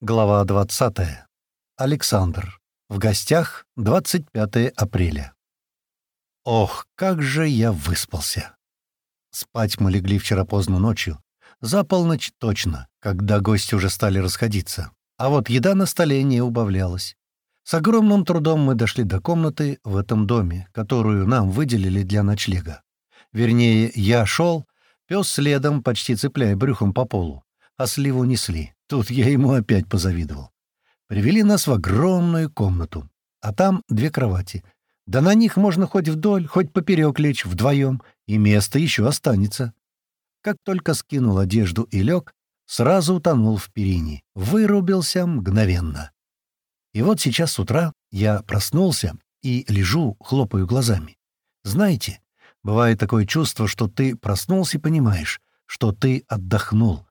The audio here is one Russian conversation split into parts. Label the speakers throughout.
Speaker 1: Глава 20. Александр. В гостях 25 апреля. Ох, как же я выспался! Спать мы легли вчера поздно ночью, за полночь точно, когда гости уже стали расходиться, а вот еда на столе не убавлялась. С огромным трудом мы дошли до комнаты в этом доме, которую нам выделили для ночлега. Вернее, я шел, пес следом, почти цепляя брюхом по полу, а сливу несли. Тут я ему опять позавидовал. Привели нас в огромную комнату, а там две кровати. Да на них можно хоть вдоль, хоть поперек лечь вдвоем, и место еще останется. Как только скинул одежду и лег, сразу утонул в перине, вырубился мгновенно. И вот сейчас с утра я проснулся и лежу, хлопаю глазами. Знаете, бывает такое чувство, что ты проснулся и понимаешь, что ты отдохнул,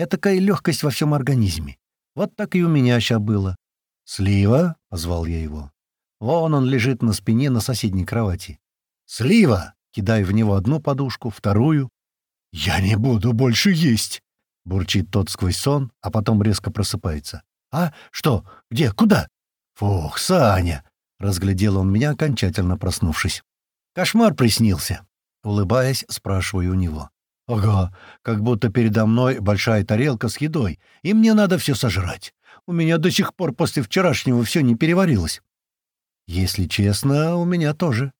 Speaker 1: Этакая легкость во всем организме. Вот так и у меня сейчас было. «Слива?» — позвал я его. Вон он лежит на спине на соседней кровати. «Слива!» — кидаю в него одну подушку, вторую. «Я не буду больше есть!» — бурчит тот сквозь сон, а потом резко просыпается. «А? Что? Где? Куда?» «Фух, Саня!» — разглядел он меня, окончательно проснувшись. «Кошмар приснился!» — улыбаясь, спрашиваю у него. «Ага, как будто передо мной большая тарелка с едой, и мне надо все сожрать. У меня до сих пор после вчерашнего все не переварилось». «Если честно, у меня тоже».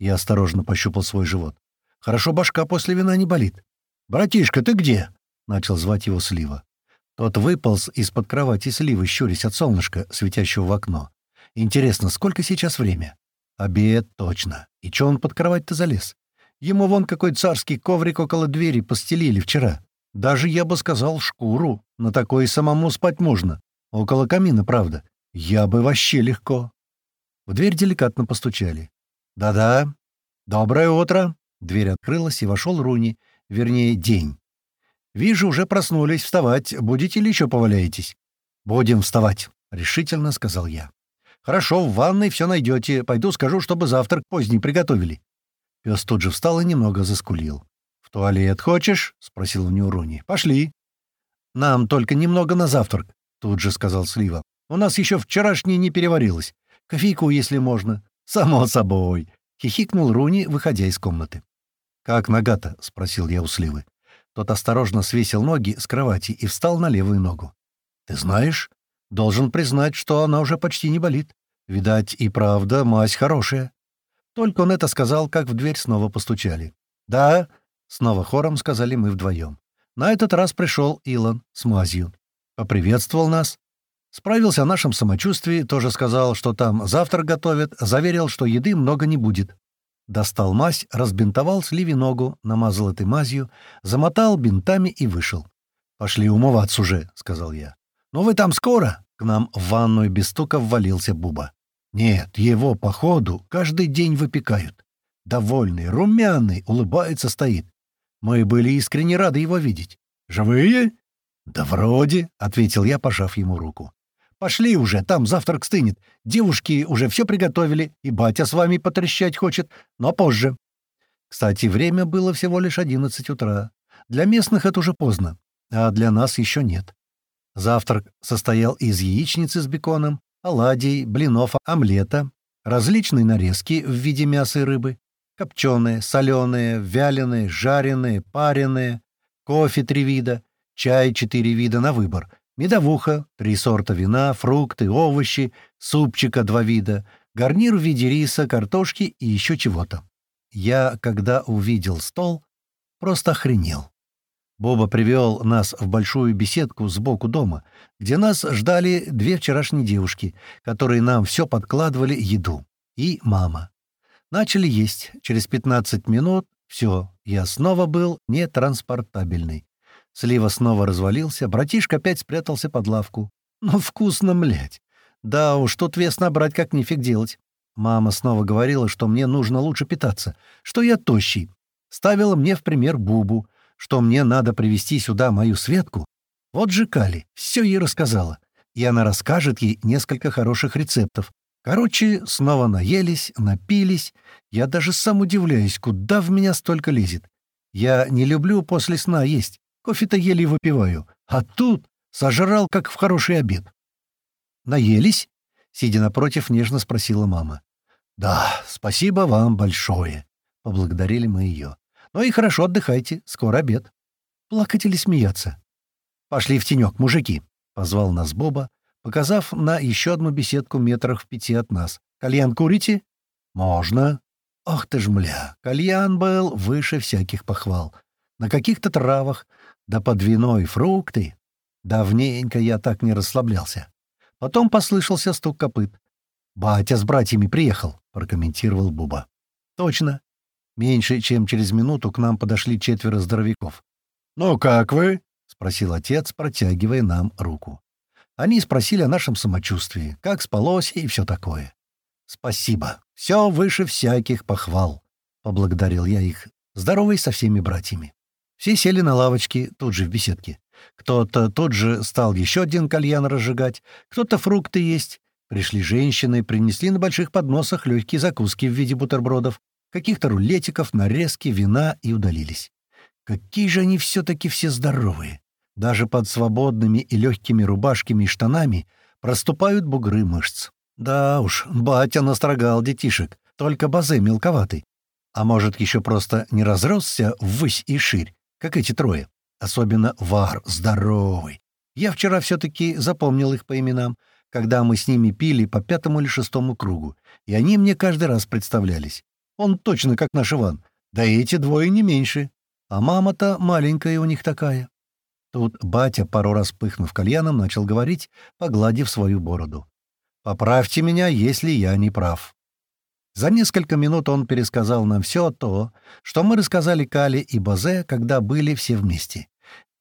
Speaker 1: Я осторожно пощупал свой живот. «Хорошо башка после вина не болит». «Братишка, ты где?» — начал звать его Слива. Тот выполз из-под кровати Сливы, щурясь от солнышка, светящего в окно. «Интересно, сколько сейчас время?» «Обед, точно. И чё он под кровать-то залез?» Ему вон какой царский коврик около двери постелили вчера. Даже, я бы сказал, шкуру. На такой самому спать можно. Около камина, правда. Я бы вообще легко. В дверь деликатно постучали. «Да-да. Доброе утро». Дверь открылась, и вошел Руни. Вернее, день. «Вижу, уже проснулись. Вставать. Будете или еще поваляетесь?» «Будем вставать», — решительно сказал я. «Хорошо, в ванной все найдете. Пойду скажу, чтобы завтрак поздний приготовили». Пес тут же встал и немного заскулил. «В туалет хочешь?» — спросил у него Руни. «Пошли». «Нам только немного на завтрак», — тут же сказал Слива. «У нас еще вчерашний не переварилось. Кофейку, если можно». «Само собой», — хихикнул Руни, выходя из комнаты. «Как нога-то?» — спросил я у Сливы. Тот осторожно свесил ноги с кровати и встал на левую ногу. «Ты знаешь, должен признать, что она уже почти не болит. Видать, и правда, мазь хорошая». Только он это сказал, как в дверь снова постучали. «Да», — снова хором сказали мы вдвоем. На этот раз пришел Илон с мазью. Поприветствовал нас. Справился о нашем самочувствии, тоже сказал, что там завтрак готовят, заверил, что еды много не будет. Достал мазь, разбинтовал Сливи ногу, намазал этой мазью, замотал бинтами и вышел. «Пошли умываться уже», — сказал я. «Ну вы там скоро?» К нам в ванную без стука ввалился Буба. Нет, его, походу, каждый день выпекают. Довольный, румяный, улыбается, стоит. Мы были искренне рады его видеть. «Живые?» «Да вроде», — ответил я, пожав ему руку. «Пошли уже, там завтрак стынет. Девушки уже все приготовили, и батя с вами потрещать хочет, но позже». Кстати, время было всего лишь одиннадцать утра. Для местных это уже поздно, а для нас еще нет. Завтрак состоял из яичницы с беконом, оладий, блинов, омлета, различные нарезки в виде мяса и рыбы, копченые, соленые, вяленые, жареные, пареные, кофе три вида, чай четыре вида на выбор, медовуха, три сорта вина, фрукты, овощи, супчика два вида, гарнир в виде риса, картошки и еще чего-то. Я, когда увидел стол, просто охренел. Боба привел нас в большую беседку сбоку дома, где нас ждали две вчерашние девушки, которые нам все подкладывали еду. И мама. Начали есть. Через 15 минут все, я снова был нетранспортабельный. Слива снова развалился, братишка опять спрятался под лавку. Ну, вкусно, млять. Да уж, тут вес набрать как нифиг делать. Мама снова говорила, что мне нужно лучше питаться, что я тощий. Ставила мне в пример Бубу, что мне надо привести сюда мою Светку, вот же Кали все ей рассказала, и она расскажет ей несколько хороших рецептов. Короче, снова наелись, напились. Я даже сам удивляюсь, куда в меня столько лезет. Я не люблю после сна есть, кофе-то еле выпиваю. А тут Сожрал, как в хороший обед. «Наелись?» — сидя напротив, нежно спросила мама. «Да, спасибо вам большое», — поблагодарили мы ее. «Ну и хорошо отдыхайте, скоро обед». Плакать или смеяться? «Пошли в тенек, мужики», — позвал нас Боба, показав на еще одну беседку метрах в пяти от нас. «Кальян курите?» «Можно». «Ах ты ж, мля, кальян был выше всяких похвал. На каких-то травах, да под вино и фрукты. Давненько я так не расслаблялся. Потом послышался стук копыт. «Батя с братьями приехал», — прокомментировал Буба. «Точно. Меньше чем через минуту к нам подошли четверо здоровяков. «Ну как вы?» — спросил отец, протягивая нам руку. Они спросили о нашем самочувствии, как спалось и все такое. «Спасибо. Все выше всяких похвал», — поблагодарил я их, здоровый со всеми братьями. Все сели на лавочке, тут же в беседке. Кто-то тут же стал еще один кальян разжигать, кто-то фрукты есть. Пришли женщины, принесли на больших подносах легкие закуски в виде бутербродов, каких-то рулетиков, нарезки, вина и удалились. Какие же они все-таки все здоровые! Даже под свободными и легкими рубашками и штанами проступают бугры мышц. Да уж, батя настрогал детишек, только базы мелковатый. А может, еще просто не разросся ввысь и ширь, как эти трое. Особенно Вар, здоровый. Я вчера все-таки запомнил их по именам, когда мы с ними пили по пятому или шестому кругу, и они мне каждый раз представлялись. Он точно как наш Иван, да и эти двое не меньше. А мама-то маленькая у них такая. Тут батя, пару раз пыхнув кальяном, начал говорить, погладив свою бороду. «Поправьте меня, если я не прав. За несколько минут он пересказал нам все то, что мы рассказали Кале и Базе, когда были все вместе.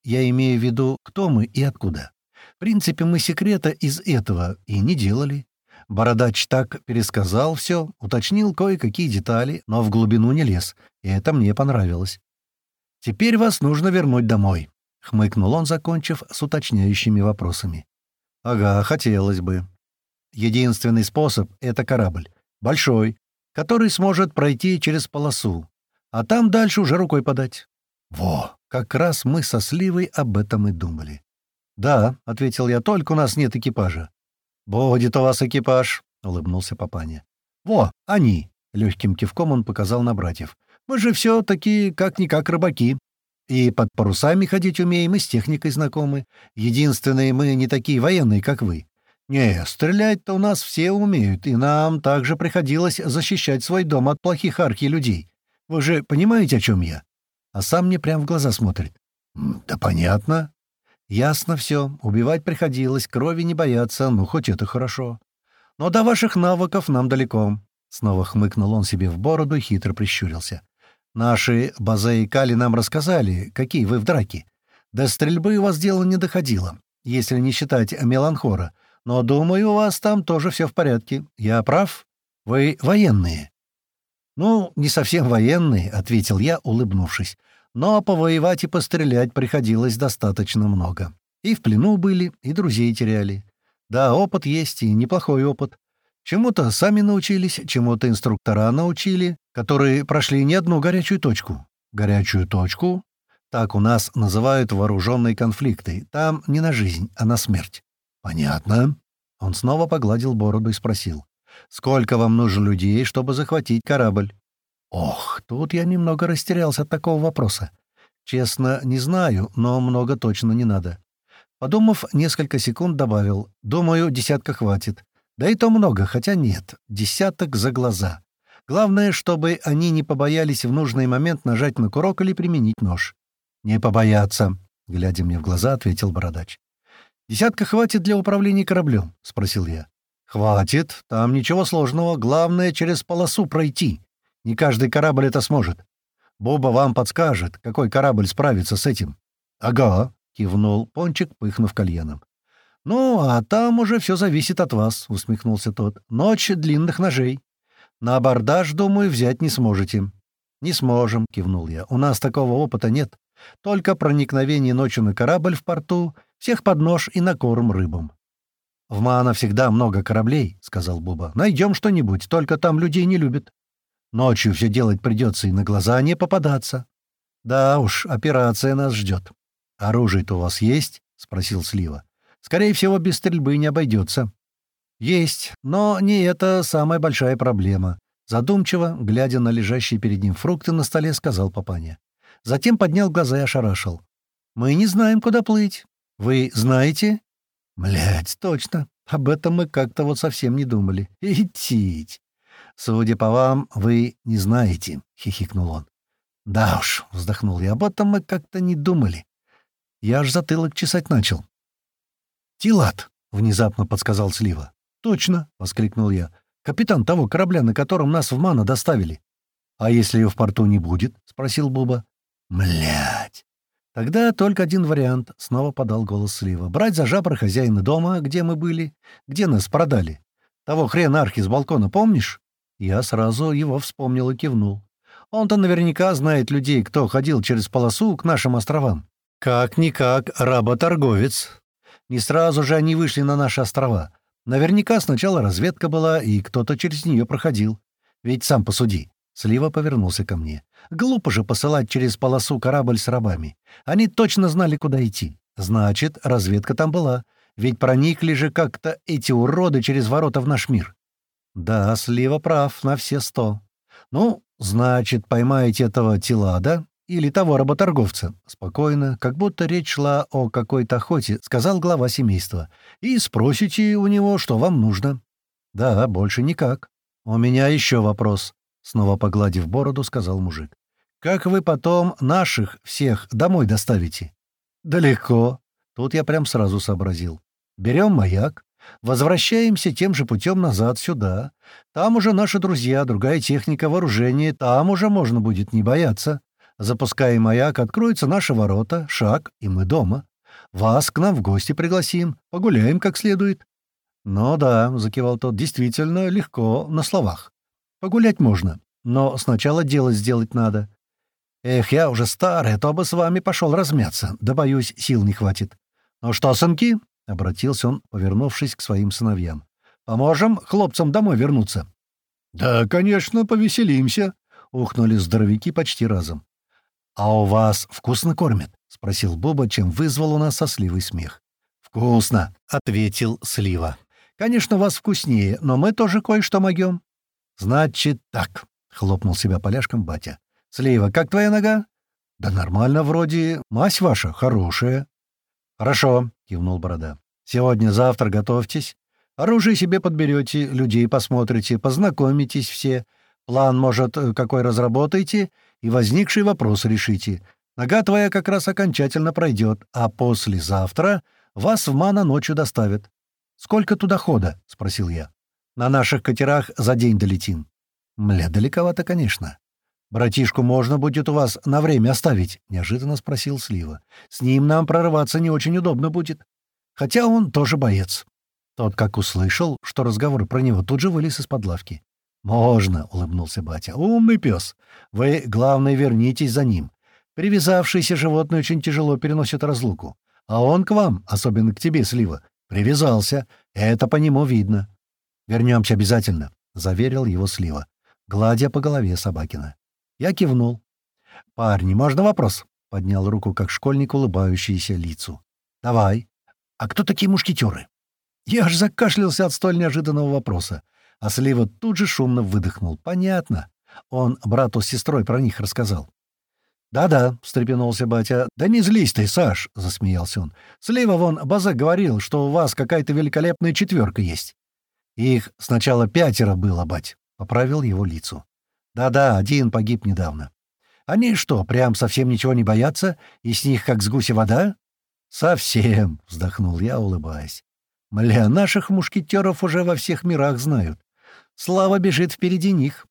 Speaker 1: Я имею в виду, кто мы и откуда. В принципе, мы секрета из этого и не делали. Бородач так пересказал все, уточнил кое-какие детали, но в глубину не лез, и это мне понравилось. «Теперь вас нужно вернуть домой», — хмыкнул он, закончив с уточняющими вопросами. «Ага, хотелось бы. Единственный способ — это корабль. Большой, который сможет пройти через полосу, а там дальше уже рукой подать. Во, как раз мы со Сливой об этом и думали. «Да», — ответил я, — «только у нас нет экипажа». «Будет у вас экипаж», — улыбнулся папаня. «Во, они!» — легким кивком он показал на братьев. «Мы же все такие, как-никак, рыбаки. И под парусами ходить умеем, и с техникой знакомы. Единственные мы не такие военные, как вы. «Не, стрелять-то у нас все умеют, и нам также приходилось защищать свой дом от плохих архи-людей. Вы же понимаете, о чем я?» А сам мне прямо в глаза смотрит. «Да понятно». «Ясно все. Убивать приходилось, крови не бояться, ну, хоть это хорошо. Но до ваших навыков нам далеко». Снова хмыкнул он себе в бороду и хитро прищурился. «Наши Базе и Кали нам рассказали, какие вы в драке. До стрельбы у вас дело не доходило, если не считать Меланхора, но, думаю, у вас там тоже все в порядке. Я прав? Вы военные?» «Ну, не совсем военные», — ответил я, улыбнувшись. «Но повоевать и пострелять приходилось достаточно много. И в плену были, и друзей теряли. Да, опыт есть, и неплохой опыт. Чему-то сами научились, чему-то инструктора научили, которые прошли не одну горячую точку. Горячую точку? Так у нас называют вооруженные конфликты. Там не на жизнь, а на смерть. «Понятно». Он снова погладил бороду и спросил. «Сколько вам нужно людей, чтобы захватить корабль?» «Ох, тут я немного растерялся от такого вопроса. Честно, не знаю, но много точно не надо». Подумав, несколько секунд добавил. «Думаю, десятка хватит. Да и то много, хотя нет. Десяток за глаза. Главное, чтобы они не побоялись в нужный момент нажать на курок или применить нож». «Не побояться», — глядя мне в глаза, ответил бородач. «Десятка хватит для управления кораблем?» — спросил я. «Хватит. Там ничего сложного. Главное, через полосу пройти. Не каждый корабль это сможет. Боба вам подскажет, какой корабль справится с этим». «Ага», — кивнул Пончик, пыхнув кальяном. «Ну, а там уже все зависит от вас», — усмехнулся тот. «Ночь длинных ножей. На абордаж, думаю, взять не сможете». «Не сможем», — кивнул я. «У нас такого опыта нет. Только проникновение ночью на корабль в порту — всех под нож и на корм рыбам. «В Мана всегда много кораблей», — сказал Буба. «Найдем что-нибудь, только там людей не любят. Ночью все делать придется и на глаза не попадаться. Да уж, операция нас ждет. Оружие-то у вас есть?» — спросил Слива. «Скорее всего, без стрельбы не обойдется». «Есть, но не это самая большая проблема», — задумчиво, глядя на лежащие перед ним фрукты на столе, сказал папаня. Затем поднял глаза и ошарашил. «Мы не знаем, куда плыть. Вы знаете?» «Блядь, точно. Об этом мы как-то вот совсем не думали. Идти. Судя по вам, вы не знаете», — хихикнул он. «Да уж», — вздохнул я, — «об этом мы как-то не думали. Я аж затылок чесать начал». «Тилат», — внезапно подсказал Слива. «Точно!» — воскликнул я. «Капитан того корабля, на котором нас в Мана доставили». «А если ее в порту не будет?» — спросил Буба. «Млядь!» Тогда только один вариант, — снова подал голос Слива. «Брать за жабры хозяина дома, где мы были, где нас продали. Того хрена архи с балкона, помнишь?» Я сразу его вспомнил и кивнул. Он-то наверняка знает людей, кто ходил через полосу к нашим островам. Как-никак работорговец. Не сразу же они вышли на наши острова. Наверняка сначала разведка была, и кто-то через нее проходил. Ведь сам посуди. Слива повернулся ко мне. Глупо же посылать через полосу корабль с рабами. Они точно знали, куда идти. Значит, разведка там была. Ведь проникли же как-то эти уроды через ворота в наш мир. Да, Слива прав на все сто. Ну, значит, поймаете этого Тилада или того работорговца. Спокойно, как будто речь шла о какой-то охоте, сказал глава семейства. И спросите у него, что вам нужно. Да, больше никак. У меня еще вопрос. Снова погладив бороду, сказал мужик. Как вы потом наших всех домой доставите? Далеко. Тут я прям сразу сообразил. Берем маяк, возвращаемся тем же путем назад сюда. Там уже наши друзья, другая техника, вооружение, там уже можно будет не бояться. Запускаем маяк, откроются наши ворота, шаг, и мы дома. Вас к нам в гости пригласим, погуляем как следует». «Ну да», — закивал тот, — «действительно легко, на словах. Погулять можно, но сначала дело сделать надо. Эх, я уже старый, а то бы с вами пошел размяться, да, боюсь, сил не хватит. Ну что, сынки?» — обратился он, повернувшись к своим сыновьям. «Поможем хлопцам домой вернуться?» «Да, конечно, повеселимся», — ухнули здоровяки почти разом. «А у вас вкусно кормят?» — спросил Боба, чем вызвал у нас сосливый смех. «Вкусно!» — ответил Слива. «Конечно, вас вкуснее, но мы тоже кое-что могем». «Значит так», — хлопнул себя поляшком батя. «Слива, как твоя нога?» «Да нормально вроде. Мазь ваша хорошая». «Хорошо», — кивнул Борода. «Сегодня-завтра готовьтесь. Оружие себе подберете, людей посмотрите, познакомитесь все. План, может, какой разработаете, и возникший вопрос решите. Нога твоя как раз окончательно пройдет, а послезавтра вас в Мана ночью доставят. «Сколько туда хода?» — спросил я. «На наших катерах за день долетим». «Мля, далековато, конечно». «Братишку можно будет у вас на время оставить?» — неожиданно спросил Слива. «С ним нам прорываться не очень удобно будет. Хотя он тоже боец». Тот, как услышал, что разговор про него, тут же вылез из-под лавки. «Можно», — улыбнулся батя. «Умный пес. Вы, главное, вернитесь за ним. Привязавшиеся животные очень тяжело переносят разлуку. А он к вам, особенно к тебе, Слива, привязался. Это по нему видно». «Вернемся обязательно», — заверил его Слива, гладя по голове Собакина. Я кивнул. «Парни, можно вопрос?» — поднял руку, как школьник, улыбающийся лицу. «Давай. А кто такие мушкетеры?» Я аж закашлялся от столь неожиданного вопроса. А Слива тут же шумно выдохнул. «Понятно. Он брату с сестрой про них рассказал». «Да-да», — встрепенулся батя. «Да не злись ты, Саш», — засмеялся он. «Слива вон Базак говорил, что у вас какая-то великолепная четверка есть». «Их сначала пятеро было, бать», — поправил его лицу. «Да-да, один погиб недавно». «Они что, прям совсем ничего не боятся? И с них как с гуся вода?» «Совсем», — вздохнул я, улыбаясь. «Мля, наших мушкетеров уже во всех мирах знают. Слава бежит впереди них.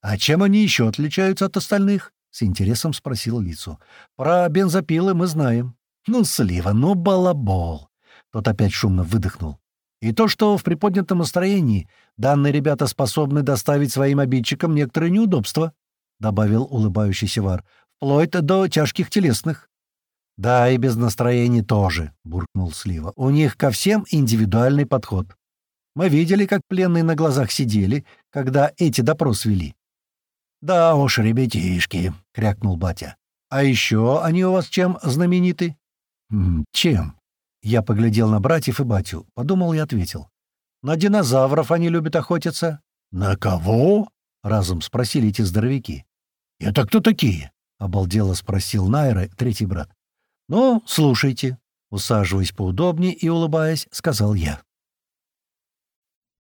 Speaker 1: А чем они еще отличаются от остальных? С интересом спросил Лицу. Про бензопилы мы знаем. Ну, слива, ну, балабол. Тот опять шумно выдохнул. И то, что в приподнятом настроении данные ребята способны доставить своим обидчикам некоторые неудобства, добавил улыбающийся Вар, вплоть до тяжких телесных. «Да, и без настроения тоже», — буркнул Слива. «У них ко всем индивидуальный подход. Мы видели, как пленные на глазах сидели, когда эти допрос вели». «Да уж, ребятишки», — крякнул батя. «А еще они у вас чем знамениты?» «Чем?» Я поглядел на братьев и батю, подумал и ответил. «На динозавров они любят охотиться».
Speaker 2: «На кого?»
Speaker 1: — разом спросили эти здоровяки.
Speaker 2: «Это кто такие?»
Speaker 1: — обалдело спросил Найра, третий брат. «Ну, слушайте», — усаживаясь поудобнее и улыбаясь, сказал я.